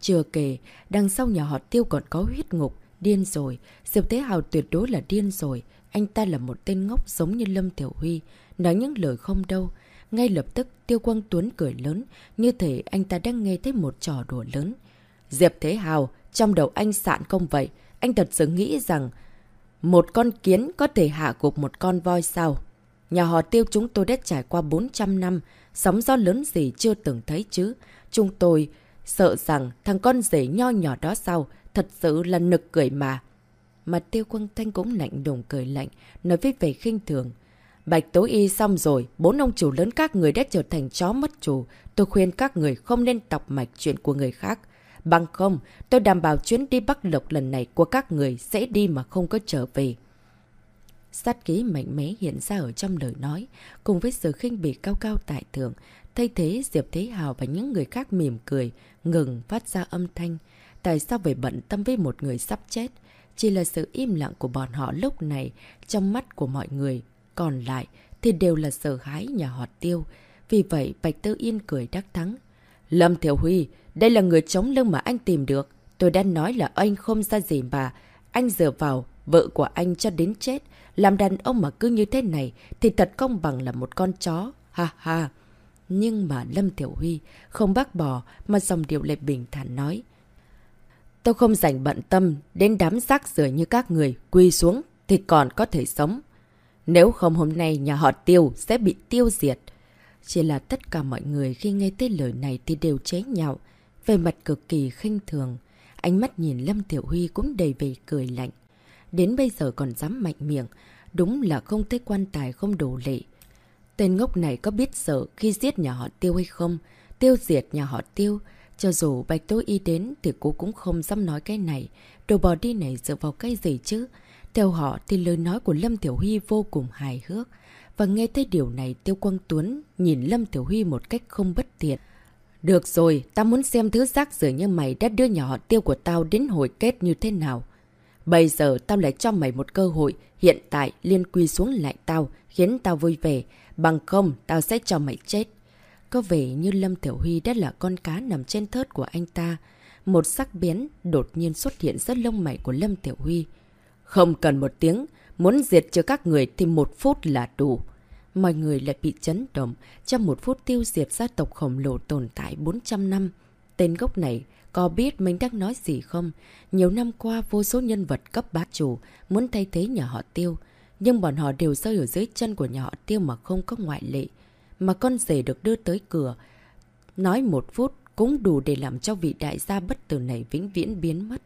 Chưa kể, đằng sau nhà họ tiêu còn có huyết ngục, điên rồi. Diệp Thế Hào tuyệt đối là điên rồi. Anh ta là một tên ngốc giống như Lâm Tiểu Huy nói những lời không đâu. Ngay lập tức Tiêu Quang Tuấn cười lớn, như thể anh ta đang nghe thấy một trò đùa lớn. Diệp Thế Hào, trong đầu anh sạn không vậy, anh thật sự nghĩ rằng một con kiến có thể hạ gục một con voi sao? Nhà họ tiêu chúng tôi đã trải qua 400 năm, sóng gió lớn gì chưa từng thấy chứ. Chúng tôi sợ rằng thằng con rể nho nhỏ đó sao, thật sự là nực cười mà. Mà tiêu quang thanh cũng lạnh đùng cười lạnh, nói với vẻ khinh thường. Bạch tối Y xong rồi, bốn ông chủ lớn các người đã trở thành chó mất chủ. Tôi khuyên các người không nên tọc mạch chuyện của người khác. Bằng không, tôi đảm bảo chuyến đi Bắc Lộc lần này của các người sẽ đi mà không có trở về. Sát ký mạnh mẽ hiện ra ở trong lời nói, cùng với sự khinh bỉ cao cao tại thượng. Thay thế Diệp Thế Hào và những người khác mỉm cười, ngừng phát ra âm thanh. Tại sao phải bận tâm với một người sắp chết? Chỉ là sự im lặng của bọn họ lúc này trong mắt của mọi người còn lại thì đều là sợ hãi nhà họ tiêu. Vì vậy Bạch Tư Yên cười đắc thắng. Lâm Thiểu Huy, đây là người chống lưng mà anh tìm được. Tôi đã nói là anh không ra gì mà. Anh dựa vào vợ của anh cho đến chết. Làm đàn ông mà cứ như thế này thì thật công bằng là một con chó. Ha ha. Nhưng mà Lâm Thiểu Huy không bác bỏ mà dòng điệu lại bình thản nói. Tôi không dành bận tâm đến đám rác rưởi như các người quy xuống thì còn có thể sống. Nếu không hôm nay nhà họ tiêu sẽ bị tiêu diệt. Chỉ là tất cả mọi người khi nghe tới lời này thì đều chế nhạo, về mặt cực kỳ khinh thường. Ánh mắt nhìn Lâm Tiểu Huy cũng đầy về cười lạnh. Đến bây giờ còn dám mạnh miệng, đúng là không thấy quan tài không đổ lệ. Tên ngốc này có biết sợ khi giết nhà họ tiêu hay không? Tiêu diệt nhà họ tiêu. Cho dù Bạch Tố Y đến thì cô cũng không dám nói cái này. Đồ bò đi này dựa vào cái gì chứ? Theo họ thì lời nói của Lâm Tiểu Huy vô cùng hài hước. Và nghe thấy điều này Tiêu Quang Tuấn nhìn Lâm Tiểu Huy một cách không bất tiện. Được rồi, tao muốn xem thứ rác rưởi như mày đã đưa nhỏ họ tiêu của tao đến hồi kết như thế nào. Bây giờ tao lại cho mày một cơ hội, hiện tại liên quy xuống lại tao, khiến tao vui vẻ. Bằng không, tao sẽ cho mày chết. Có vẻ như Lâm Tiểu Huy đã là con cá nằm trên thớt của anh ta. Một sắc biến đột nhiên xuất hiện rất lông mày của Lâm Tiểu Huy. Không cần một tiếng, muốn diệt cho các người thì một phút là đủ. Mọi người lại bị chấn động trong một phút tiêu diệt gia tộc khổng lồ tồn tại 400 năm. Tên gốc này có biết mình đang nói gì không? Nhiều năm qua, vô số nhân vật cấp bá chủ muốn thay thế nhà họ tiêu. Nhưng bọn họ đều rơi ở dưới chân của nhà họ tiêu mà không có ngoại lệ. Mà con rể được đưa tới cửa. Nói một phút cũng đủ để làm cho vị đại gia bất tử này vĩnh viễn biến mất.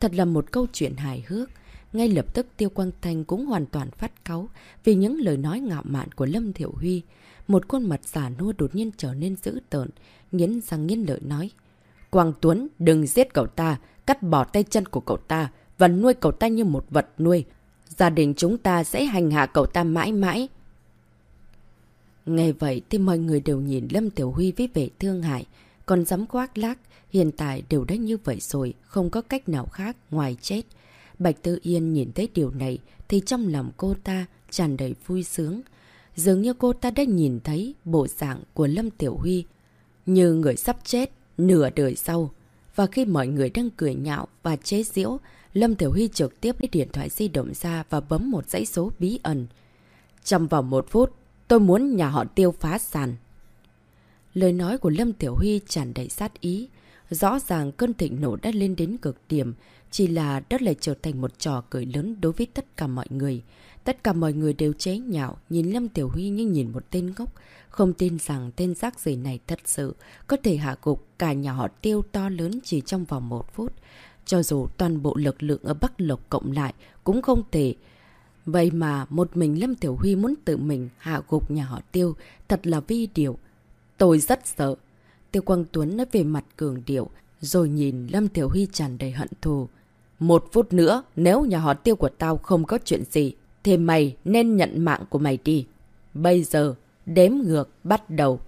Thật là một câu chuyện hài hước. Ngay lập tức Tiêu Quang Thanh cũng hoàn toàn phát cáu vì những lời nói ngạo mạn của Lâm Thiểu Huy. Một khuôn mặt giả nua đột nhiên trở nên dữ tợn, nghiến răng nghiến lợi nói. Quang Tuấn, đừng giết cậu ta, cắt bỏ tay chân của cậu ta và nuôi cậu ta như một vật nuôi. Gia đình chúng ta sẽ hành hạ cậu ta mãi mãi. Ngày vậy thì mọi người đều nhìn Lâm Tiểu Huy với vẻ thương hại, còn dám khoác lác, hiện tại đều đã như vậy rồi, không có cách nào khác ngoài chết. Bạch Tư Yên nhìn thấy điều này thì trong lòng cô ta tràn đầy vui sướng. Dường như cô ta đã nhìn thấy bộ dạng của Lâm Tiểu Huy như người sắp chết nửa đời sau. Và khi mọi người đang cười nhạo và chế giễu, Lâm Tiểu Huy trực tiếp lấy điện thoại di động ra và bấm một dãy số bí ẩn. Trong vòng một phút, tôi muốn nhà họ tiêu phá sàn. Lời nói của Lâm Tiểu Huy tràn đầy sát ý. Rõ ràng cơn thịnh nổ đã lên đến cực điểm, chỉ là đó lại trở thành một trò cười lớn đối với tất cả mọi người. Tất cả mọi người đều chế nhạo, nhìn Lâm Tiểu Huy như nhìn một tên ngốc, không tin rằng tên rác rưởi này thật sự có thể hạ gục cả nhà họ tiêu to lớn chỉ trong vòng một phút. Cho dù toàn bộ lực lượng ở Bắc Lộc cộng lại cũng không thể. Vậy mà một mình Lâm Tiểu Huy muốn tự mình hạ gục nhà họ tiêu, thật là vi điều. Tôi rất sợ. Tiêu Quang Tuấn nói về mặt cường điệu, rồi nhìn Lâm Tiểu Huy tràn đầy hận thù. Một phút nữa, nếu nhà họ tiêu của tao không có chuyện gì, thì mày nên nhận mạng của mày đi. Bây giờ, đếm ngược, bắt đầu.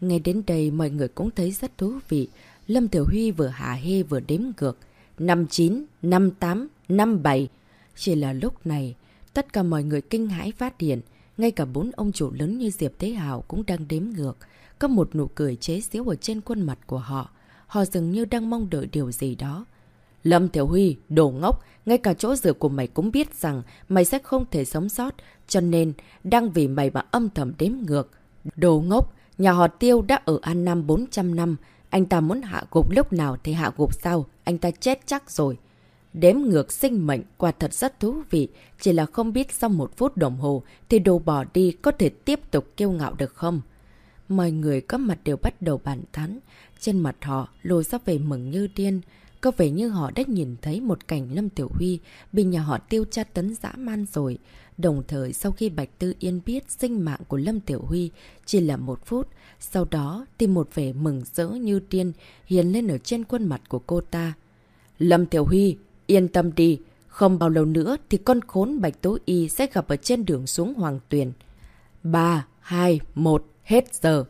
Ngay đến đây mọi người cũng thấy rất thú vị. Lâm Tiểu Huy vừa hạ hê vừa đếm ngược. 59, 58, 57. Chỉ là lúc này, tất cả mọi người kinh hãi phát hiện. Ngay cả bốn ông chủ lớn như Diệp Thế Hào cũng đang đếm ngược. Có một nụ cười chế xíu ở trên khuôn mặt của họ. Họ dường như đang mong đợi điều gì đó. Lâm Thiểu Huy, đồ ngốc, ngay cả chỗ rửa của mày cũng biết rằng mày sẽ không thể sống sót, cho nên đang vì mày mà âm thầm đếm ngược. Đồ ngốc, nhà họ Tiêu đã ở An Nam 400 năm, anh ta muốn hạ gục lúc nào thì hạ gục sao, anh ta chết chắc rồi. Đếm ngược sinh mệnh quả thật rất thú vị, chỉ là không biết sau một phút đồng hồ thì đồ bỏ đi có thể tiếp tục kêu ngạo được không? Mọi người có mặt đều bắt đầu bàn tán, trên mặt họ lôi ra về mừng như điên. Có vẻ như họ đã nhìn thấy một cảnh Lâm Tiểu Huy bị nhà họ tiêu tra tấn dã man rồi. Đồng thời sau khi Bạch Tư Yên biết sinh mạng của Lâm Tiểu Huy chỉ là một phút, sau đó thì một vẻ mừng rỡ như tiên hiền lên ở trên khuôn mặt của cô ta. Lâm Tiểu Huy, yên tâm đi, không bao lâu nữa thì con khốn Bạch Tố Y sẽ gặp ở trên đường xuống Hoàng Tuyền. 3, 2, 1, hết giờ.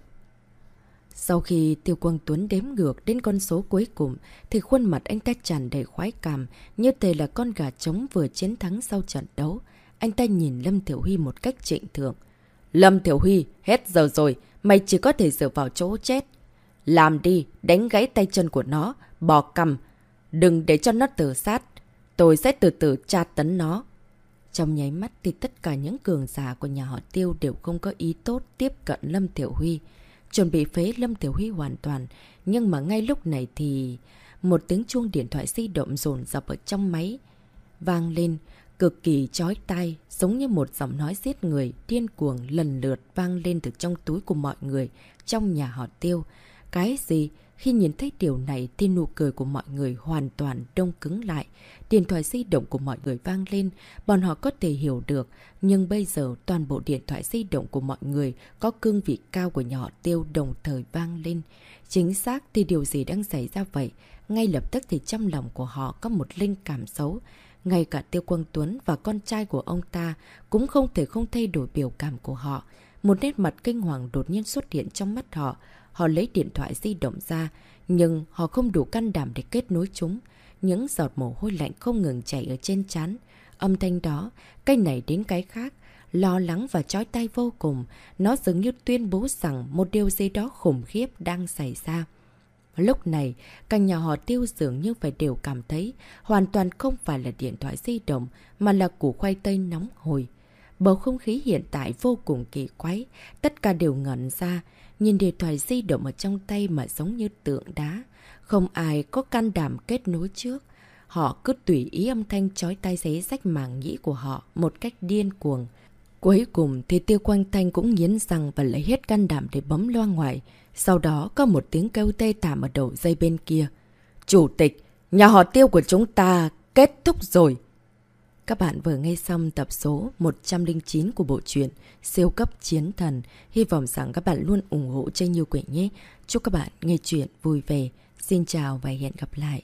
Sau khi Tiêu Quang Tuấn đếm ngược đến con số cuối cùng, thì khuôn mặt anh ta tràn đầy khoái cảm, như thể là con gà trống vừa chiến thắng sau trận đấu. Anh ta nhìn Lâm Thiểu Huy một cách trịnh thượng. Lâm Thiểu Huy, hết giờ rồi, mày chỉ có thể dựa vào chỗ chết. Làm đi, đánh gãy tay chân của nó, bò cầm. Đừng để cho nó tự sát. Tôi sẽ từ từ tra tấn nó. Trong nháy mắt thì tất cả những cường giả của nhà họ Tiêu đều không có ý tốt tiếp cận Lâm Thiểu Huy chuẩn bị phế Lâm Tiểu Huy hoàn toàn. Nhưng mà ngay lúc này thì một tiếng chuông điện thoại di động rồn dập ở trong máy. Vang lên, cực kỳ chói tai, giống như một giọng nói giết người, điên cuồng lần lượt vang lên từ trong túi của mọi người, trong nhà họ tiêu. Cái gì? Khi nhìn thấy điều này thì nụ cười của mọi người hoàn toàn đông cứng lại. Điện thoại di động của mọi người vang lên, bọn họ có thể hiểu được. Nhưng bây giờ toàn bộ điện thoại di động của mọi người có cương vị cao của nhỏ tiêu đồng thời vang lên. Chính xác thì điều gì đang xảy ra vậy? Ngay lập tức thì trong lòng của họ có một linh cảm xấu. Ngay cả Tiêu Quang Tuấn và con trai của ông ta cũng không thể không thay đổi biểu cảm của họ. Một nét mặt kinh hoàng đột nhiên xuất hiện trong mắt họ. Họ lấy điện thoại di động ra, nhưng họ không đủ can đảm để kết nối chúng. Những giọt mồ hôi lạnh không ngừng chảy ở trên chán. Âm thanh đó, cái này đến cái khác, lo lắng và chói tay vô cùng. Nó dường như tuyên bố rằng một điều gì đó khủng khiếp đang xảy ra. Lúc này, cả nhà họ tiêu dường như phải đều cảm thấy hoàn toàn không phải là điện thoại di động mà là củ khoai tây nóng hồi. Bầu không khí hiện tại vô cùng kỳ quái, tất cả đều ngẩn ra, nhìn điện thoại di động ở trong tay mà giống như tượng đá. Không ai có can đảm kết nối trước. Họ cứ tùy ý âm thanh chói tay giấy rách màng nhĩ của họ một cách điên cuồng. Cuối cùng thì tiêu quanh thanh cũng nghiến răng và lấy hết can đảm để bấm loa ngoài. Sau đó có một tiếng kêu tê tạm ở đầu dây bên kia. Chủ tịch, nhà họ tiêu của chúng ta kết thúc rồi. Các bạn vừa nghe xong tập số 109 của bộ truyện Siêu cấp chiến thần. Hy vọng rằng các bạn luôn ủng hộ cho Như Quỷ nhé. Chúc các bạn nghe chuyện vui vẻ. Xin chào và hẹn gặp lại.